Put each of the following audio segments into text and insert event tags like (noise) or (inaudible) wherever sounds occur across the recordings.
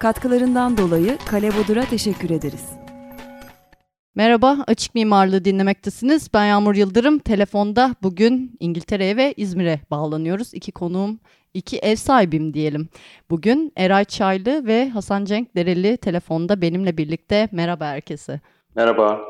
Katkılarından dolayı Kale Bodur'a teşekkür ederiz. Merhaba, Açık Mimarlığı dinlemektesiniz. Ben Yağmur Yıldırım. Telefonda bugün İngiltere'ye ve İzmir'e bağlanıyoruz. İki konuğum, iki ev sahibim diyelim. Bugün Eray Çaylı ve Hasan Cenk Dereli telefonda benimle birlikte. Merhaba herkese. Merhaba.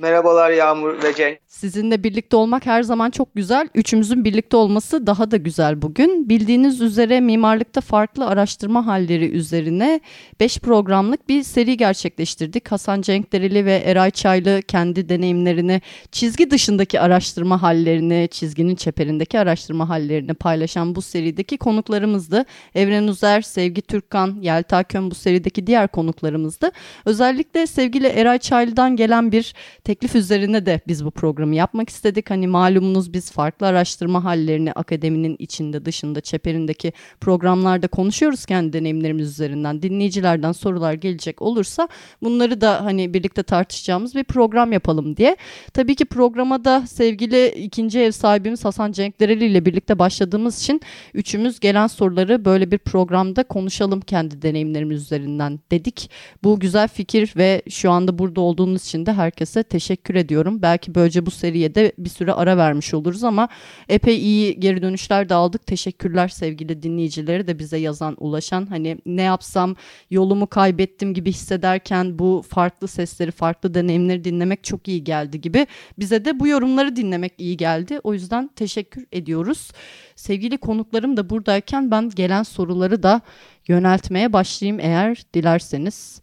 Merhabalar Yağmur ve Cenk. Sizinle birlikte olmak her zaman çok güzel. Üçümüzün birlikte olması daha da güzel bugün. Bildiğiniz üzere mimarlıkta farklı araştırma halleri üzerine 5 programlık bir seri gerçekleştirdik. Hasan Cenkdereli ve Eray Çaylı kendi deneyimlerini, çizgi dışındaki araştırma hallerini, çizginin çeperindeki araştırma hallerini paylaşan bu serideki konuklarımızdı. Evren Uzer, Sevgi Türkkan, Yelta Kön bu serideki diğer konuklarımızdı. Özellikle sevgili Eray Çaylı'dan gelen bir teklif üzerine de biz bu programı yapmak istedik. Hani malumunuz biz farklı araştırma hallerini akademinin içinde, dışında, çeperindeki programlarda konuşuyoruz kendi deneyimlerimiz üzerinden. Dinleyicilerden sorular gelecek olursa bunları da hani birlikte tartışacağımız bir program yapalım diye. Tabii ki programa da sevgili ikinci ev sahibimiz Hasan Cenkdereli ile birlikte başladığımız için üçümüz gelen soruları böyle bir programda konuşalım kendi deneyimlerimiz üzerinden dedik. Bu güzel fikir ve şu anda burada olduğunuz için de herkese teşekkür ediyorum. Belki böylece bu seriye de bir süre ara vermiş oluruz ama epey iyi geri dönüşler de aldık. Teşekkürler sevgili dinleyicileri de bize yazan, ulaşan. Hani ne yapsam yolumu kaybettim gibi hissederken bu farklı sesleri, farklı deneyimleri dinlemek çok iyi geldi gibi. Bize de bu yorumları dinlemek iyi geldi. O yüzden teşekkür ediyoruz. Sevgili konuklarım da buradayken ben gelen soruları da yöneltmeye başlayayım eğer dilerseniz.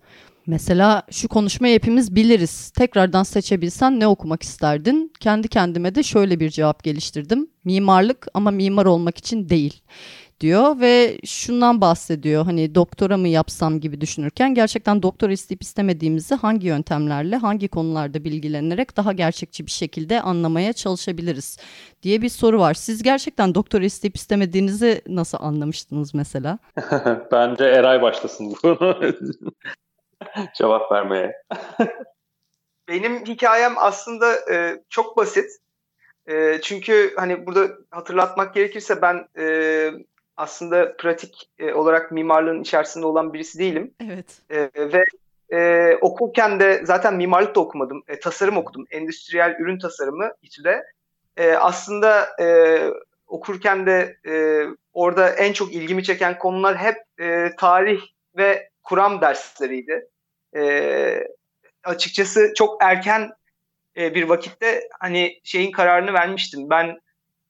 Mesela şu konuşmayı hepimiz biliriz. Tekrardan seçebilsen ne okumak isterdin? Kendi kendime de şöyle bir cevap geliştirdim. Mimarlık ama mimar olmak için değil diyor ve şundan bahsediyor. Hani doktora mı yapsam gibi düşünürken gerçekten doktora isteyip istemediğimizi hangi yöntemlerle, hangi konularda bilgilenerek daha gerçekçi bir şekilde anlamaya çalışabiliriz diye bir soru var. Siz gerçekten doktora isteyip istemediğinizi nasıl anlamıştınız mesela? (laughs) Bence Eray başlasın bu (laughs) cevap vermeye. Benim hikayem aslında e, çok basit. E, çünkü hani burada hatırlatmak gerekirse ben e, aslında pratik e, olarak mimarlığın içerisinde olan birisi değilim. Evet. E, ve e, okurken de zaten mimarlık da okumadım. E, tasarım okudum. Endüstriyel ürün tasarımı İTÜ'de. E, aslında e, okurken de e, orada en çok ilgimi çeken konular hep e, tarih ve kuram dersleriydi. E, açıkçası çok erken e, bir vakitte hani şeyin kararını vermiştim. Ben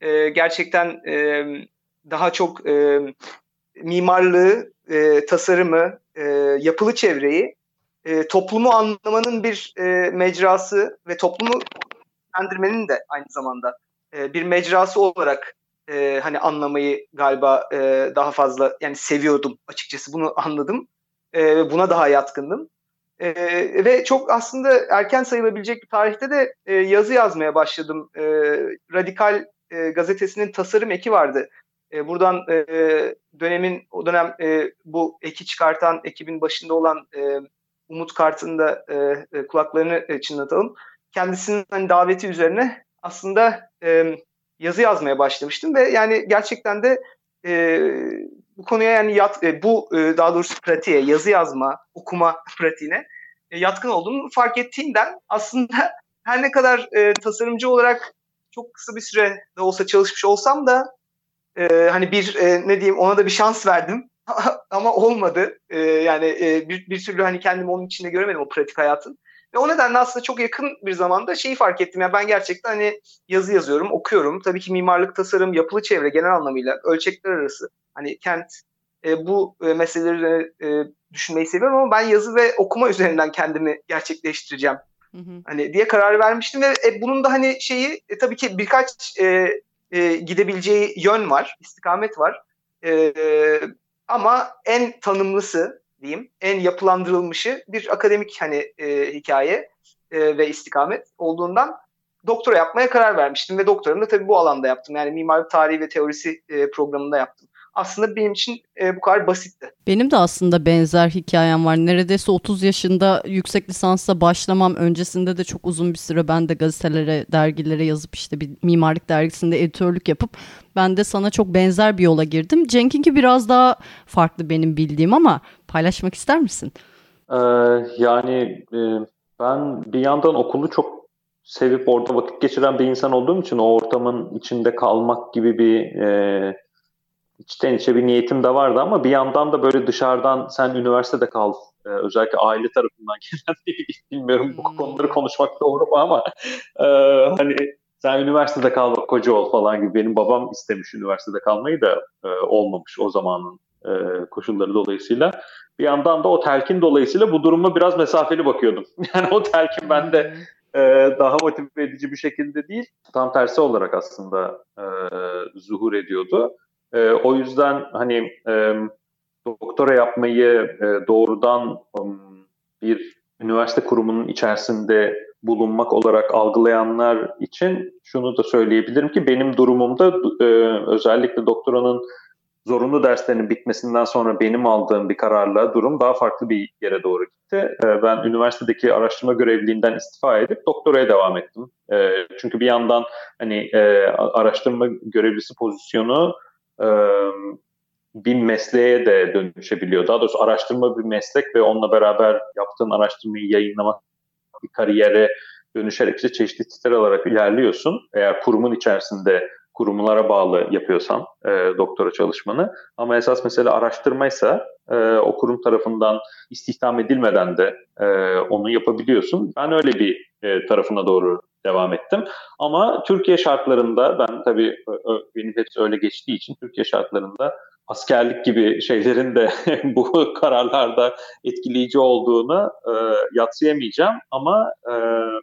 e, gerçekten e, daha çok e, mimarlığı, e, tasarımı, e, yapılı çevreyi, e, toplumu anlamanın bir e, mecrası ve toplumu yönlendirmenin de aynı zamanda e, bir mecrası olarak e, hani anlamayı galiba e, daha fazla yani seviyordum açıkçası bunu anladım. E, buna daha yatkındım. E, ve çok aslında erken sayılabilecek bir tarihte de e, yazı yazmaya başladım. E, Radikal e, gazetesinin tasarım eki vardı. E, buradan e, dönemin o dönem e, bu eki çıkartan ekibin başında olan e, Umut Kart'ın da e, e, kulaklarını e, çınlatalım. Kendisinin hani, daveti üzerine aslında e, yazı yazmaya başlamıştım ve yani gerçekten de e, bu konuya yani yat, e, bu e, daha doğrusu pratiğe, yazı yazma, okuma pratiğine e, yatkın olduğumu fark ettiğimden aslında (laughs) her ne kadar e, tasarımcı olarak çok kısa bir süre de olsa çalışmış olsam da e, hani bir e, ne diyeyim ona da bir şans verdim (laughs) ama olmadı. E, yani e, bir, bir türlü hani kendimi onun içinde göremedim o pratik hayatın. Ve o nedenle aslında çok yakın bir zamanda şeyi fark ettim. Yani ben gerçekten hani yazı yazıyorum, okuyorum. Tabii ki mimarlık, tasarım, yapılı çevre genel anlamıyla ölçekler arası hani kent e, bu e, meseleleri e, düşünmeyi seviyorum ama ben yazı ve okuma üzerinden kendimi gerçekleştireceğim. Hı hı. Hani diye karar vermiştim ve e, bunun da hani şeyi e, tabii ki birkaç e, e, gidebileceği yön var, istikamet var. E, ama en tanımlısı diyeyim. En yapılandırılmışı bir akademik hani e, hikaye e, ve istikamet olduğundan doktora yapmaya karar vermiştim ve doktoramı da tabii bu alanda yaptım. Yani mimarlık tarihi ve teorisi e, programında yaptım aslında benim için e, bu kadar basitti. Benim de aslında benzer hikayem var. Neredeyse 30 yaşında yüksek lisansa başlamam öncesinde de çok uzun bir süre ben de gazetelere, dergilere yazıp işte bir mimarlık dergisinde editörlük yapıp ben de sana çok benzer bir yola girdim. Cenk'inki biraz daha farklı benim bildiğim ama paylaşmak ister misin? Ee, yani e, ben bir yandan okulu çok sevip orada vakit geçiren bir insan olduğum için o ortamın içinde kalmak gibi bir e, içten içe bir niyetim de vardı ama bir yandan da böyle dışarıdan sen üniversitede kal e, özellikle aile tarafından (laughs) gelen bilmiyorum bu hmm. konuları konuşmak doğru mu ama e, hani sen üniversitede kal koca ol falan gibi benim babam istemiş üniversitede kalmayı da e, olmamış o zamanın e, koşulları dolayısıyla. Bir yandan da o telkin dolayısıyla bu duruma biraz mesafeli bakıyordum. (laughs) Yani o telkin bende e, daha motive edici bir şekilde değil, tam tersi olarak aslında e, zuhur ediyordu. E, o yüzden hani e, doktora yapmayı e, doğrudan um, bir üniversite kurumunun içerisinde bulunmak olarak algılayanlar için şunu da söyleyebilirim ki benim durumumda e, özellikle doktoranın zorunlu derslerinin bitmesinden sonra benim aldığım bir kararla durum daha farklı bir yere doğru gitti. E, ben üniversitedeki araştırma görevliliğinden istifa edip doktoraya devam ettim. E, çünkü bir yandan hani e, araştırma görevlisi pozisyonu bir mesleğe de dönüşebiliyor. Daha doğrusu araştırma bir meslek ve onunla beraber yaptığın araştırmayı yayınlamak bir kariyere dönüşerek işte çeşitli titrer olarak ilerliyorsun. Eğer kurumun içerisinde kurumlara bağlı yapıyorsan e, doktora çalışmanı. Ama esas mesele araştırmaysa e, o kurum tarafından istihdam edilmeden de e, onu yapabiliyorsun. Ben öyle bir e, tarafına doğru devam ettim. Ama Türkiye şartlarında ben tabii benim hepsi öyle geçtiği için Türkiye şartlarında askerlik gibi (laughs) şeylerin de (laughs) bu kararlarda etkileyici olduğunu e, yatsıyamayacağım. Ama e,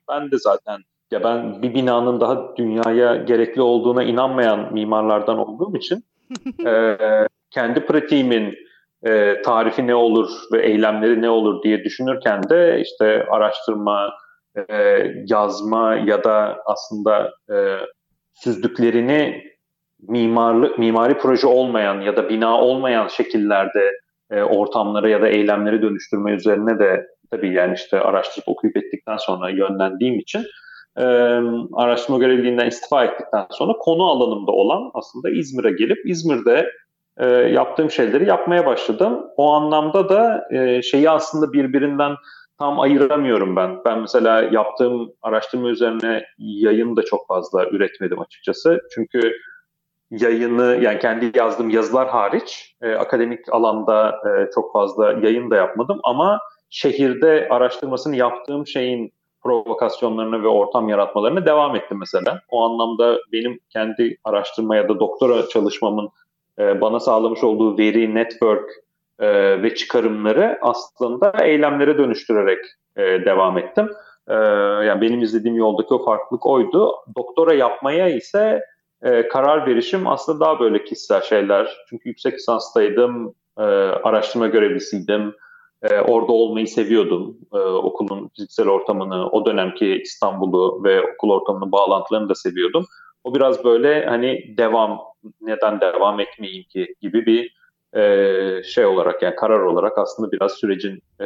ben de zaten ya ben bir binanın daha dünyaya gerekli olduğuna inanmayan mimarlardan olduğum için (laughs) e, kendi pratiğimin e, tarifi ne olur ve eylemleri ne olur diye düşünürken de işte araştırma, e, yazma ya da aslında e, süzdüklerini mimarlı mimari proje olmayan ya da bina olmayan şekillerde e, ortamlara ya da eylemleri dönüştürme üzerine de tabii yani işte araştırıp okuyup ettikten sonra yönlendiğim için e, araştırma görevliliğinden istifa ettikten sonra konu alanımda olan aslında İzmir'e gelip İzmir'de e, yaptığım şeyleri yapmaya başladım. O anlamda da e, şeyi aslında birbirinden tam ayıramıyorum ben. Ben mesela yaptığım araştırma üzerine yayın da çok fazla üretmedim açıkçası. Çünkü yayını yani kendi yazdığım yazılar hariç e, akademik alanda e, çok fazla yayın da yapmadım ama şehirde araştırmasını yaptığım şeyin provokasyonlarını ve ortam yaratmalarını devam ettim mesela. O anlamda benim kendi araştırma ya da doktora çalışmamın e, bana sağlamış olduğu veri, network e, ve çıkarımları aslında eylemlere dönüştürerek e, devam ettim. E, yani benim izlediğim yoldaki o farklılık oydu. Doktora yapmaya ise e, karar verişim aslında daha böyle kişisel şeyler. Çünkü yüksek lisanstaydım, e, araştırma görevlisiydim. E, orada olmayı seviyordum. E, okulun fiziksel ortamını, o dönemki İstanbul'u ve okul ortamının bağlantılarını da seviyordum. O biraz böyle hani devam, neden devam etmeyeyim ki gibi bir e, şey olarak yani karar olarak aslında biraz sürecin e,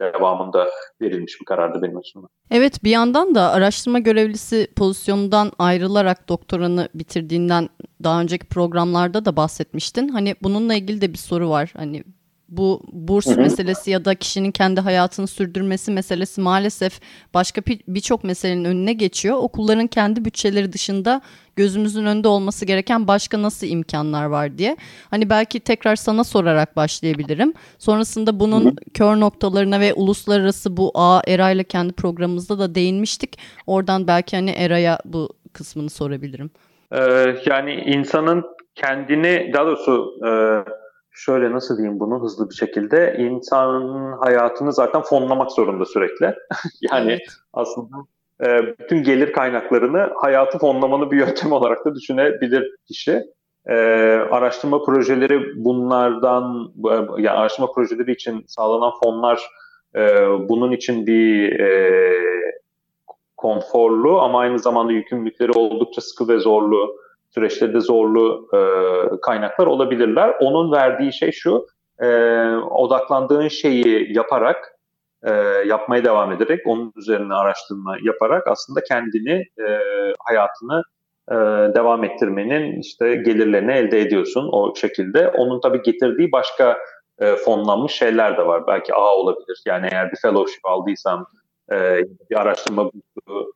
devamında verilmiş bir karardı benim açımdan. Evet bir yandan da araştırma görevlisi pozisyonundan ayrılarak doktoranı bitirdiğinden daha önceki programlarda da bahsetmiştin. Hani bununla ilgili de bir soru var. Hani bu burs hı hı. meselesi ya da kişinin kendi hayatını sürdürmesi meselesi maalesef başka birçok meselenin önüne geçiyor. Okulların kendi bütçeleri dışında gözümüzün önünde olması gereken başka nasıl imkanlar var diye. Hani belki tekrar sana sorarak başlayabilirim. Sonrasında bunun hı hı. kör noktalarına ve uluslararası bu A ERA ile kendi programımızda da değinmiştik. Oradan belki hani ERA'ya bu kısmını sorabilirim. Ee, yani insanın kendini daha doğrusu e, şöyle nasıl diyeyim bunu hızlı bir şekilde insanın hayatını zaten fonlamak zorunda sürekli. (laughs) yani evet. aslında e, bütün gelir kaynaklarını hayatı fonlamanı bir yöntem olarak da düşünebilir kişi. e, araştırma projeleri bunlardan, yani araştırma projeleri için sağlanan fonlar e, bunun için bir e, konforlu ama aynı zamanda yükümlülükleri oldukça sıkı ve zorlu, süreçleri de zorlu e, kaynaklar olabilirler. Onun verdiği şey şu, e, odaklandığın şeyi yaparak, e, yapmaya devam ederek, onun üzerine araştırma yaparak aslında kendini, e, hayatını e, devam ettirmenin işte gelirlerini elde ediyorsun o şekilde. Onun tabii getirdiği başka e, fonlanmış şeyler de var. Belki A olabilir. Yani eğer bir fellowship aldıysan, e, bir araştırma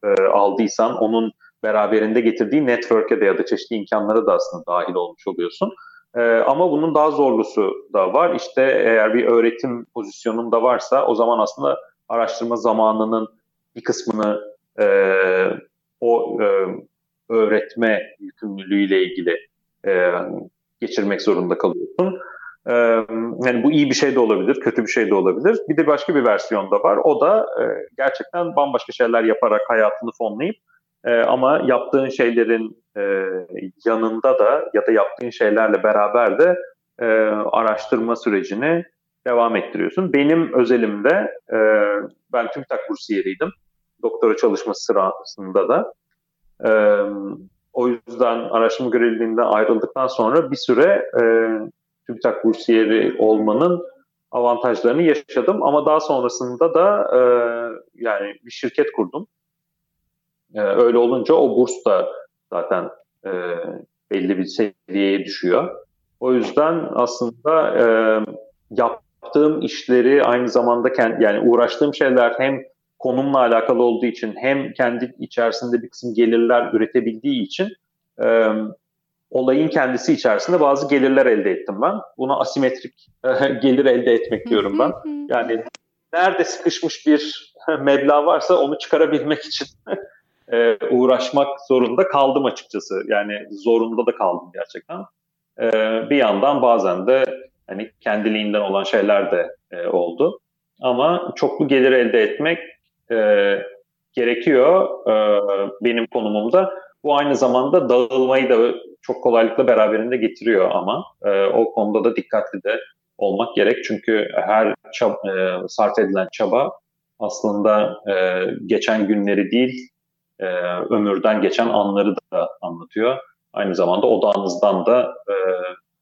e, aldıysan onun beraberinde getirdiği network'e de ya da çeşitli imkanlara da aslında dahil olmuş oluyorsun. E, ama bunun daha zorlusu da var. İşte eğer bir öğretim pozisyonunda varsa o zaman aslında araştırma zamanının bir kısmını e, o e, öğretme yükümlülüğüyle ilgili e, geçirmek zorunda kalıyorsun. E, yani bu iyi bir şey de olabilir, kötü bir şey de olabilir. Bir de başka bir versiyon da var. O da e, gerçekten bambaşka şeyler yaparak hayatını fonlayıp e, ama yaptığın şeylerin e, yanında da ya da yaptığın şeylerle beraber de e, araştırma sürecini devam ettiriyorsun. Benim özelimde e, ben TÜBİTAK bursiyeriydim. Doktora çalışması sırasında da. E, o yüzden araştırma görevliliğinden ayrıldıktan sonra bir süre e, TÜBİTAK bursiyeri olmanın avantajlarını yaşadım. Ama daha sonrasında da e, yani bir şirket kurdum. E, öyle olunca o burs da zaten e, belli bir seviyeye düşüyor. O yüzden aslında e, yaptığım işleri aynı zamanda kendi, yani uğraştığım şeyler hem konumla alakalı olduğu için hem kendi içerisinde bir kısım gelirler üretebildiği için e, olayın kendisi içerisinde bazı gelirler elde ettim ben. Buna asimetrik e, (laughs) gelir elde etmek diyorum ben. Yani nerede sıkışmış bir (laughs) meblağ varsa onu çıkarabilmek için (laughs) e, uğraşmak zorunda kaldım açıkçası. Yani zorunda da kaldım gerçekten. E, bir yandan bazen de hani kendiliğinden olan şeyler de e, oldu. Ama çoklu gelir elde etmek e, gerekiyor e, benim konumumda. Bu aynı zamanda dağılmayı da çok kolaylıkla beraberinde getiriyor ama e, o konuda da dikkatli de olmak gerek. Çünkü her çab, e, sarf edilen çaba aslında e, geçen günleri değil, e, ömürden geçen anları da anlatıyor. Aynı zamanda odağınızdan da e,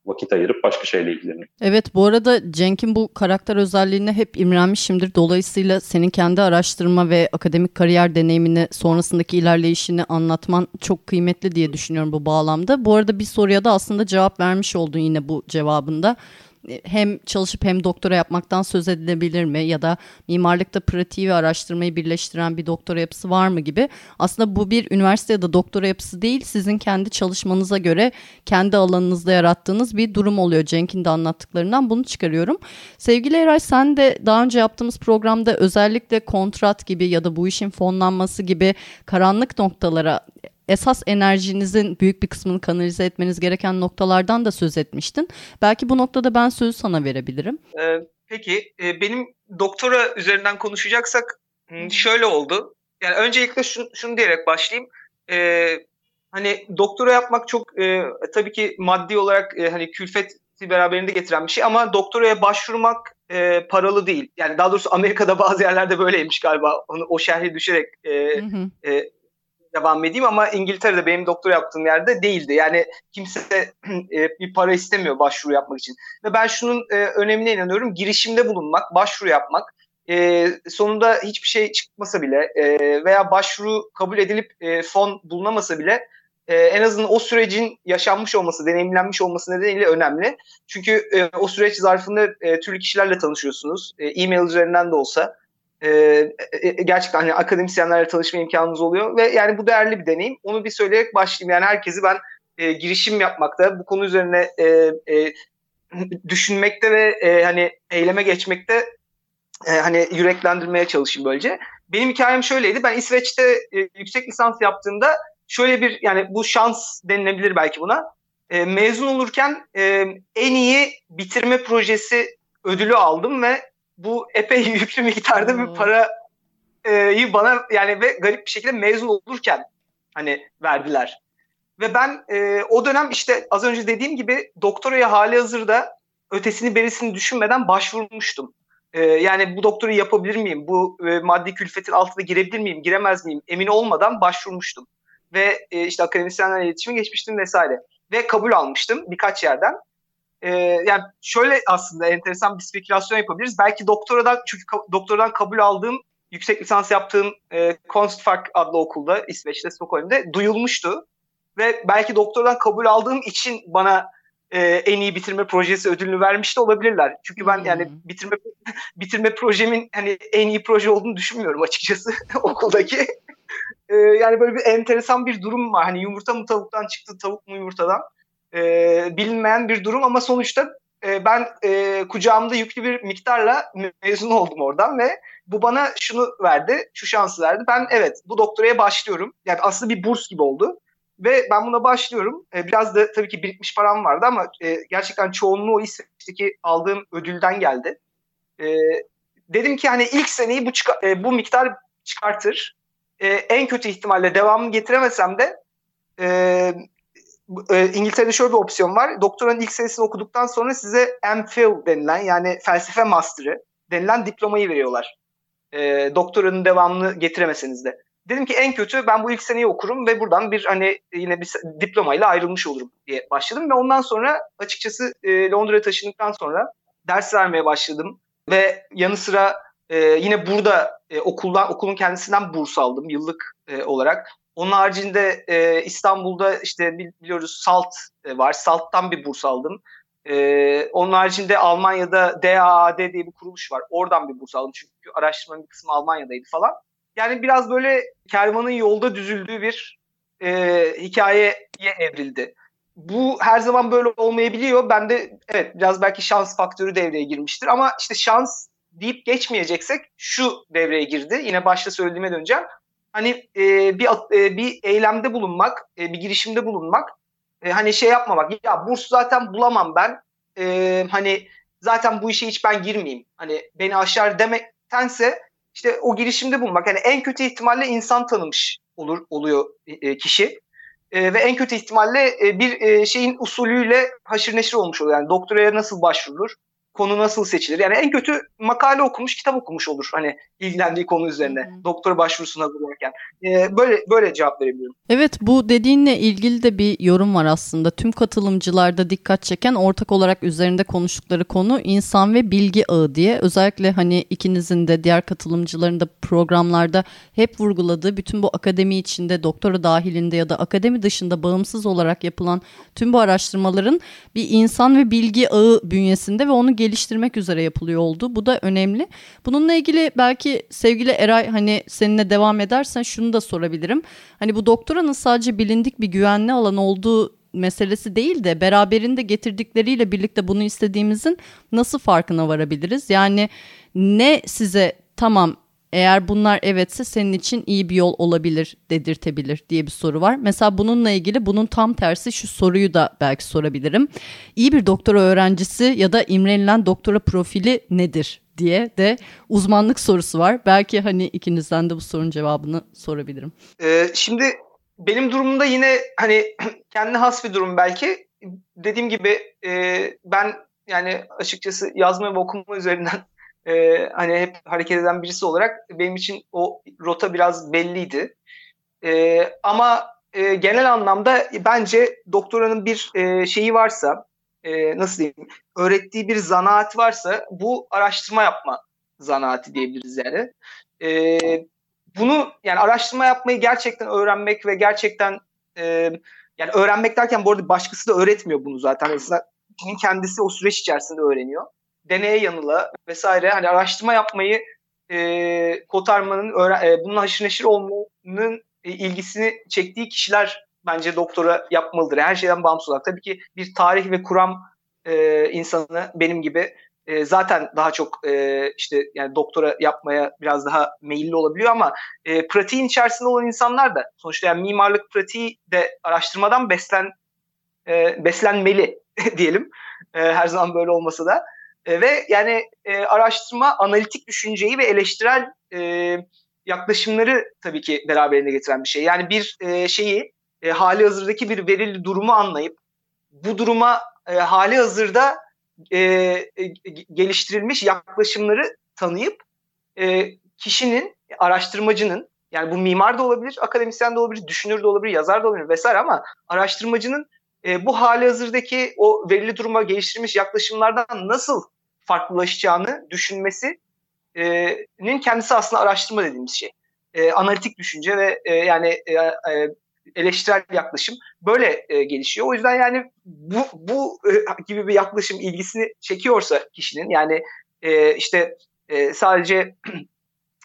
vakit ayırıp başka şeyle ilgilenin. Evet bu arada Cenk'in bu karakter özelliğine hep imrenmişimdir. Dolayısıyla senin kendi araştırma ve akademik kariyer deneyimini sonrasındaki ilerleyişini anlatman çok kıymetli diye düşünüyorum bu bağlamda. Bu arada bir soruya da aslında cevap vermiş oldun yine bu cevabında hem çalışıp hem doktora yapmaktan söz edilebilir mi ya da mimarlıkta pratiği ve araştırmayı birleştiren bir doktora yapısı var mı gibi. Aslında bu bir üniversite ya da doktora yapısı değil sizin kendi çalışmanıza göre kendi alanınızda yarattığınız bir durum oluyor. Cenk'in de anlattıklarından bunu çıkarıyorum. Sevgili Eray sen de daha önce yaptığımız programda özellikle kontrat gibi ya da bu işin fonlanması gibi karanlık noktalara esas enerjinizin büyük bir kısmını kanalize etmeniz gereken noktalardan da söz etmiştin. Belki bu noktada ben sözü sana verebilirim. Ee, peki e, benim doktora üzerinden konuşacaksak şöyle oldu. Yani öncelikle şunu, şunu diyerek başlayayım. Ee, hani doktora yapmak çok e, tabii ki maddi olarak e, hani külfet beraberinde getiren bir şey ama doktoraya başvurmak e, paralı değil. Yani daha doğrusu Amerika'da (laughs) bazı yerlerde böyleymiş galiba. Onu o şerhi düşerek e, hı hı. E, devam edeyim ama İngiltere'de benim doktor yaptığım yerde değildi. Yani kimse (clears throat) e, bir para istemiyor başvuru yapmak için. Ve ben şunun e, önemine inanıyorum. Girişimde bulunmak, başvuru yapmak e, sonunda hiçbir şey çıkmasa bile e, veya başvuru kabul edilip e, fon bulunamasa bile e, en azından o sürecin yaşanmış olması, deneyimlenmiş olması nedeniyle önemli. Çünkü e, o süreç zarfında e, türlü kişilerle tanışıyorsunuz. E, e-mail üzerinden de olsa e, e, e, gerçekten hani akademisyenlerle tanışma imkanınız oluyor ve yani bu değerli bir deneyim. Onu bir söyleyerek başlayayım. Yani herkesi ben e, girişim yapmakta, bu konu üzerine e, e, düşünmekte ve e, hani eyleme geçmekte e, hani yüreklendirmeye çalışayım böylece. Benim hikayem şöyleydi. Ben İsveç'te e, yüksek lisans yaptığımda şöyle bir yani bu şans denilebilir belki buna. E, mezun olurken e, en iyi bitirme projesi ödülü aldım ve bu epey (laughs) yüklü miktarda bir parayı bana yani ve garip bir şekilde mezun olurken hani verdiler. Ve ben e, o dönem işte az önce dediğim gibi doktoraya hali hazırda ötesini berisini düşünmeden başvurmuştum. E, yani bu doktoru yapabilir miyim? Bu e, maddi külfetin altına girebilir miyim? Giremez miyim? Emin olmadan başvurmuştum. Ve e, işte akademisyenlerle iletişime geçmiştim vesaire. Ve kabul almıştım birkaç yerden. E, yani şöyle aslında enteresan bir spekülasyon yapabiliriz. Belki doktoradan çünkü ka- doktoradan kabul aldığım yüksek lisans yaptığım e, Konstfack adlı okulda İsveç'te Stockholm'de duyulmuştu. Ve belki doktordan kabul aldığım için bana e, en iyi bitirme projesi ödülünü vermiş de olabilirler. Çünkü ben hmm. yani bitirme bitirme projemin hani en iyi proje olduğunu düşünmüyorum açıkçası (laughs) okuldaki. e, yani böyle bir enteresan bir durum var. Hani yumurta mı tavuktan çıktı, tavuk mu yumurtadan? E, bilinmeyen bir durum ama sonuçta e, ben e, kucağımda yüklü bir miktarla mezun oldum oradan ve bu bana şunu verdi, şu şansı verdi. Ben evet bu doktoraya başlıyorum. Yani aslında bir burs gibi oldu. Ve ben buna başlıyorum. E, biraz da tabii ki birikmiş param vardı ama e, gerçekten çoğunluğu o İsveç'teki aldığım ödülden geldi. E, dedim ki hani ilk seneyi bu e, bu miktar çıkartır. E, en kötü ihtimalle devamını getiremesem de e, e, İngiltere'de şöyle bir opsiyon var. Doktoranın ilk senesini okuduktan sonra size MPhil denilen yani felsefe master'ı denilen diplomayı veriyorlar. E, doktoranın devamını getiremeseniz de. Dedim ki en kötü ben bu ilk seneyi okurum ve buradan bir hani yine bir diplomayla ayrılmış olurum diye başladım ve ondan sonra açıkçası e, Londra'ya taşındıktan sonra ders vermeye başladım ve yanı sıra e, yine burada e, okuldan okulun kendisinden burs aldım yıllık e, olarak. Onun haricinde e, İstanbul'da işte biliyoruz SALT e, var. SALT'tan bir burs aldım. E, onun haricinde Almanya'da DAAD diye bir kuruluş var. Oradan bir burs aldım çünkü araştırmanın bir kısmı Almanya'daydı falan. Yani biraz böyle kervanın yolda düzüldüğü bir e, hikayeye evrildi. Bu her zaman böyle olmayabiliyor. Ben de evet biraz belki şans faktörü devreye girmiştir ama işte şans deyip geçmeyeceksek şu devreye girdi. Yine başta söylediğime döneceğim. Hani e, bir e, bir eylemde bulunmak, e, bir girişimde bulunmak, e, hani şey yapmamak. Ya burs zaten bulamam ben. E, hani zaten bu işe hiç ben girmeyeyim. Hani beni aşar demektense işte o girişimde bulunmak. Yani en kötü ihtimalle insan tanımış olur oluyor e, kişi. E, ve en kötü ihtimalle e, bir e, şeyin usulüyle haşır neşir olmuş oluyor. Yani doktoraya nasıl başvurulur? Konu nasıl seçilir? Yani en kötü makale okumuş, kitap okumuş olur hani ilgilendiği konu üzerine. Hmm. Doktora başvurusuna hazırlarken. Ee, böyle böyle cevap verebilirim. Evet bu dediğinle ilgili de bir yorum var aslında. Tüm katılımcılarda dikkat çeken ortak olarak üzerinde konuştukları konu insan ve bilgi ağı diye. Özellikle hani ikinizin de diğer katılımcıların da programlarda hep vurguladığı bütün bu akademi içinde doktora dahilinde ya da akademi dışında bağımsız olarak yapılan tüm bu araştırmaların bir insan ve bilgi ağı bünyesinde ve onu geliştirmek üzere yapılıyor oldu. Bu da önemli. Bununla ilgili belki sevgili Eray hani seninle devam edersen şunu da sorabilirim. Hani bu doktoranın sadece bilindik bir güvenli alan olduğu meselesi değil de beraberinde getirdikleriyle birlikte bunu istediğimizin nasıl farkına varabiliriz? Yani ne size tamam eğer bunlar evetse senin için iyi bir yol olabilir dedirtebilir diye bir soru var. Mesela bununla ilgili bunun tam tersi şu soruyu da belki sorabilirim. İyi bir doktora öğrencisi ya da imrenilen doktora profili nedir diye de uzmanlık sorusu var. Belki hani ikinizden de bu sorunun cevabını sorabilirim. Ee, şimdi benim durumumda yine hani (clears throat) kendi has bir durum belki. Dediğim gibi e, ben yani açıkçası yazma ve okuma üzerinden e, hani hep hareket eden birisi olarak benim için o rota biraz belliydi. E, ama e, genel anlamda bence doktoranın bir e, şeyi varsa, e, nasıl diyeyim, öğrettiği bir zanaat varsa bu araştırma yapma zanaati diyebiliriz yani. E, bunu yani araştırma yapmayı gerçekten öğrenmek ve gerçekten e, yani öğrenmek derken bu arada başkası da öğretmiyor bunu zaten. Aslında kendisi o süreç içerisinde öğreniyor deneye yanıla vesaire hani araştırma yapmayı e, kotarmanın, öğren- e, bununla haşır neşir olmanın e, ilgisini çektiği kişiler bence doktora yapmalıdır. Her şeyden bağımsız olarak. Tabii ki bir tarih ve kuram e, insanı benim gibi e, zaten daha çok e, işte yani doktora yapmaya biraz daha meyilli olabiliyor ama e, pratiğin içerisinde olan insanlar da sonuçta yani mimarlık pratiği de araştırmadan beslen e, beslenmeli (laughs) diyelim. E, her zaman böyle olmasa da. E, ve yani e, araştırma analitik düşünceyi ve eleştirel e, yaklaşımları tabii ki beraberinde getiren bir şey. Yani bir e, şeyi e, hali hazırdaki bir verili durumu anlayıp bu duruma e, hali hazırda e, e, geliştirilmiş yaklaşımları tanıyıp e, kişinin, araştırmacının yani bu mimar da olabilir, akademisyen de olabilir, düşünür de olabilir, yazar da olabilir vesaire ama araştırmacının e, bu hali hazırdaki o verili duruma geliştirilmiş yaklaşımlardan nasıl farklılaşacağını düşünmesinin kendisi aslında araştırma dediğimiz şey. E, analitik düşünce ve e, yani e, e, eleştirel yaklaşım böyle e, gelişiyor. O yüzden yani bu, bu e, gibi bir yaklaşım ilgisini çekiyorsa kişinin yani e, işte e, sadece (clears throat)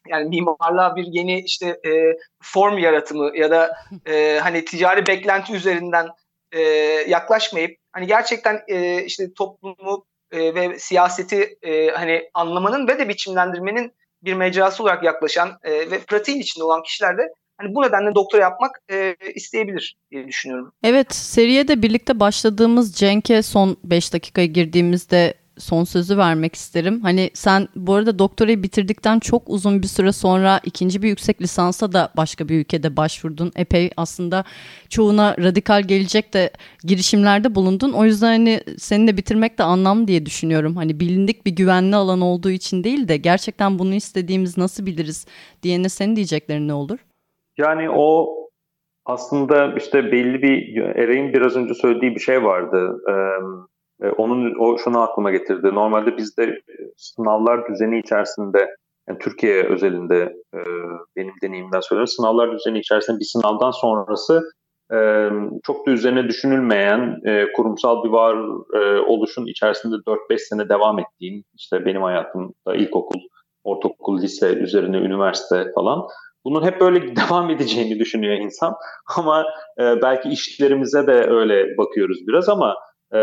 yani mimarlığa bir yeni işte e, form yaratımı ya da e, hani ticari beklenti üzerinden e, yaklaşmayıp hani gerçekten e, işte toplumu e, ve siyaseti e, hani anlamanın ve de biçimlendirmenin bir mecrası olarak yaklaşan e, ve pratiğin içinde olan kişiler de hani bu nedenle doktora yapmak e, isteyebilir diye düşünüyorum. Evet, seriye de birlikte başladığımız Cenk'e son 5 dakikaya girdiğimizde son sözü vermek isterim. Hani sen bu arada doktorayı bitirdikten çok uzun bir süre sonra ikinci bir yüksek lisansa da başka bir ülkede başvurdun. Epey aslında çoğuna radikal gelecek de girişimlerde bulundun. O yüzden hani seni de bitirmek de anlamlı diye düşünüyorum. Hani bilindik bir güvenli alan olduğu için değil de gerçekten bunu istediğimiz nasıl biliriz diyene senin diyeceklerin ne olur? Yani o aslında işte belli bir Eray'in biraz önce söylediği bir şey vardı. Ee, onun o şunu aklıma getirdi. Normalde bizde sınavlar düzeni içerisinde yani Türkiye özelinde e, benim deneyimden söylüyorum. Sınavlar düzeni içerisinde bir sınavdan sonrası e, çok da üzerine düşünülmeyen e, kurumsal bir var e, oluşun içerisinde 4-5 sene devam ettiğim işte benim hayatımda ilkokul, ortaokul, lise üzerine üniversite falan bunun hep böyle (laughs) devam edeceğini düşünüyor insan. Ama e, belki işlerimize de öyle bakıyoruz biraz ama e,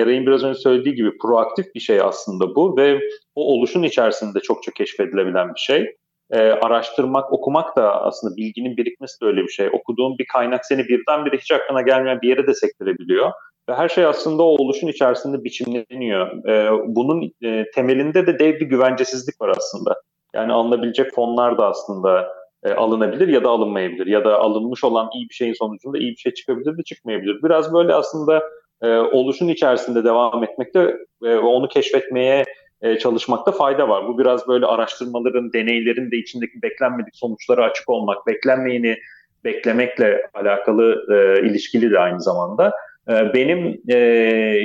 Eray'ın biraz önce söylediği gibi proaktif bir şey aslında bu ve o oluşun içerisinde çokça keşfedilebilen bir şey. E, araştırmak, okumak da aslında bilginin birikmesi de öyle bir şey. Okuduğun bir kaynak seni birdenbire hiç aklına gelmeyen bir yere de sektirebiliyor. Ve her şey aslında o oluşun içerisinde biçimleniyor. E, bunun e, temelinde de dev bir güvencesizlik var aslında. Yani alınabilecek fonlar da aslında e, alınabilir ya da alınmayabilir. Ya da alınmış olan iyi bir şeyin sonucunda iyi bir şey çıkabilir de çıkmayabilir. Biraz böyle aslında e, oluşun içerisinde devam etmekte ve onu keşfetmeye e, çalışmakta fayda var. Bu biraz böyle araştırmaların, deneylerin de içindeki beklenmedik sonuçlara açık olmak, beklenmeyeni beklemekle alakalı e, ilişkili de aynı zamanda. E, benim e,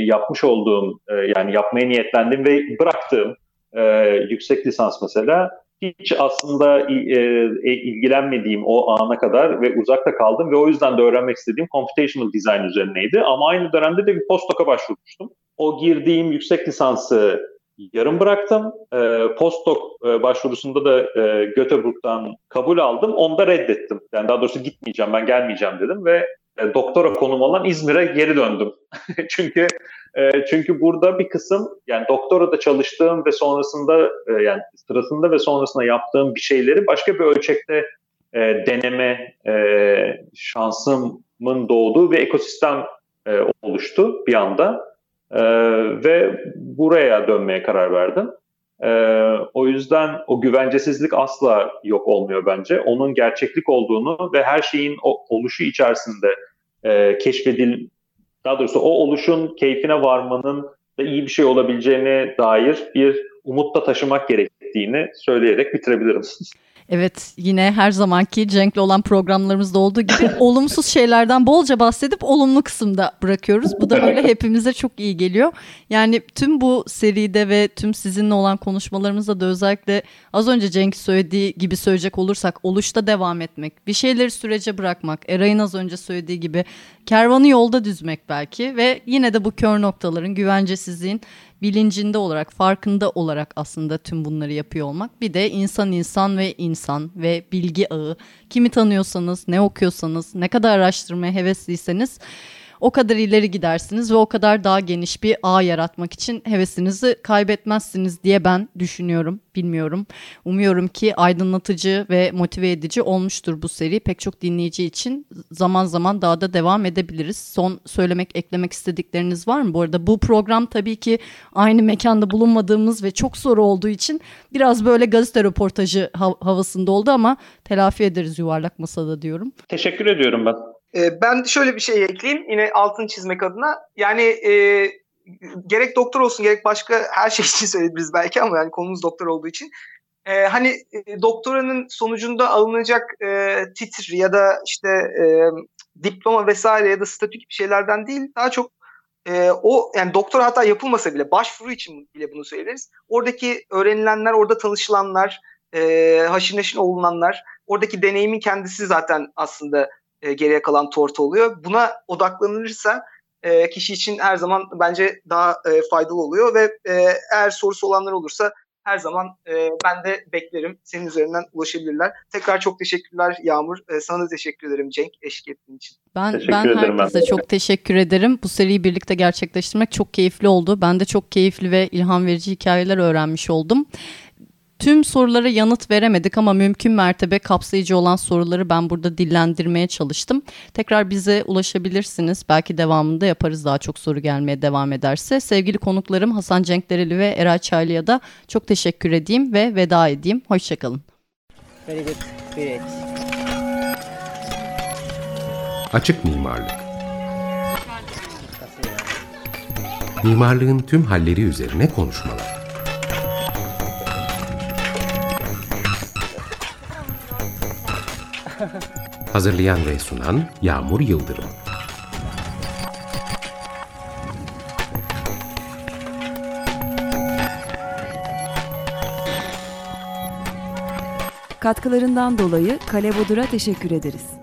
yapmış olduğum, e, yani yapmaya niyetlendim ve bıraktığım e, yüksek lisans mesela hiç aslında e, e, ilgilenmediğim o ana kadar ve uzakta kaldım ve o yüzden de öğrenmek istediğim computational design üzerineydi. Ama aynı dönemde de bir postdoc'a başvurmuştum. O girdiğim yüksek lisansı yarım bıraktım. E, postdoc e, başvurusunda da e, Göteborg'dan kabul aldım. Onda reddettim. Yani daha doğrusu gitmeyeceğim, ben gelmeyeceğim dedim ve e, doktora konum olan İzmir'e geri döndüm. (laughs) çünkü e, çünkü burada bir kısım yani doktora da çalıştığım ve sonrasında e, yani sırasında ve sonrasında yaptığım bir şeyleri başka bir ölçekte e, deneme e, şansımın doğduğu bir ekosistem e, oluştu bir anda. E, ve buraya dönmeye karar verdim. E, o yüzden o güvencesizlik asla yok olmuyor bence. Onun gerçeklik olduğunu ve her şeyin o oluşu içerisinde e, keşfedil daha doğrusu o oluşun keyfine varmanın da iyi bir şey olabileceğine dair bir umutta taşımak gerektiğini söyleyerek bitirebilirim. (laughs) Evet yine her zamanki Cenk'le olan programlarımızda olduğu gibi (laughs) olumsuz şeylerden bolca bahsedip olumlu kısımda bırakıyoruz. Bu da böyle hepimize çok iyi geliyor. Yani tüm bu seride ve tüm sizinle olan konuşmalarımızda da özellikle az önce Cenk söylediği gibi söyleyecek olursak oluşta devam etmek, bir şeyleri sürece bırakmak, Eray'ın az önce söylediği gibi kervanı yolda düzmek belki ve yine de bu kör noktaların, güvencesizliğin bilincinde olarak, farkında olarak aslında tüm bunları yapıyor olmak. Bir de insan insan ve insan ve bilgi ağı. Kimi tanıyorsanız, ne okuyorsanız, ne kadar araştırmaya hevesliyseniz o kadar ileri gidersiniz ve o kadar daha geniş bir ağ yaratmak için hevesinizi kaybetmezsiniz diye ben düşünüyorum. Bilmiyorum. Umuyorum ki aydınlatıcı ve motive edici olmuştur bu seri. Pek çok dinleyici için zaman zaman daha da devam edebiliriz. Son söylemek, eklemek istedikleriniz var mı? Bu arada bu program tabii ki aynı mekanda bulunmadığımız ve çok soru olduğu için biraz böyle gazete röportajı hav- havasında oldu ama telafi ederiz yuvarlak masada diyorum. Teşekkür ediyorum ben. E, ben şöyle bir şey ekleyeyim yine altın çizmek adına. Yani e, gerek doktor olsun gerek başka her şey (laughs) için söyleyebiliriz belki ama yani konumuz doktor olduğu için. E, hani e, doktoranın sonucunda alınacak e, titr ya da işte e, diploma vesaire ya da statü gibi şeylerden değil daha çok e, o yani doktor hata yapılmasa bile başvuru için bile bunu söyleriz. Oradaki öğrenilenler, orada tanışılanlar, e, haşin neşin olunanlar, oradaki deneyimin kendisi zaten aslında e, geriye kalan tortu oluyor. Buna odaklanılırsa e, kişi için her zaman bence daha e, faydalı oluyor ve e, eğer sorusu olanlar olursa her zaman e, ben de beklerim. Senin üzerinden ulaşabilirler. Tekrar çok teşekkürler Yağmur. E, sana da teşekkür ederim Cenk eşlik ettiğin için. Ben teşekkür ben herkese ben. çok teşekkür ederim. Bu seriyi birlikte gerçekleştirmek çok keyifli oldu. Ben de çok keyifli ve ilham verici hikayeler öğrenmiş oldum. Tüm sorulara yanıt veremedik ama mümkün mertebe kapsayıcı olan soruları ben burada dillendirmeye çalıştım. Tekrar bize ulaşabilirsiniz. Belki devamında yaparız daha çok soru gelmeye devam ederse. Sevgili konuklarım Hasan Cenkdereli ve Eray Çaylı'ya da çok teşekkür edeyim ve veda edeyim. Hoşçakalın. Very good. Great. Açık mimarlık. Mimarlığın tüm halleri üzerine konuşmalar. (laughs) Hazırlayan ve sunan Yağmur Yıldırım. Katkılarından dolayı Kale Bodur'a teşekkür ederiz.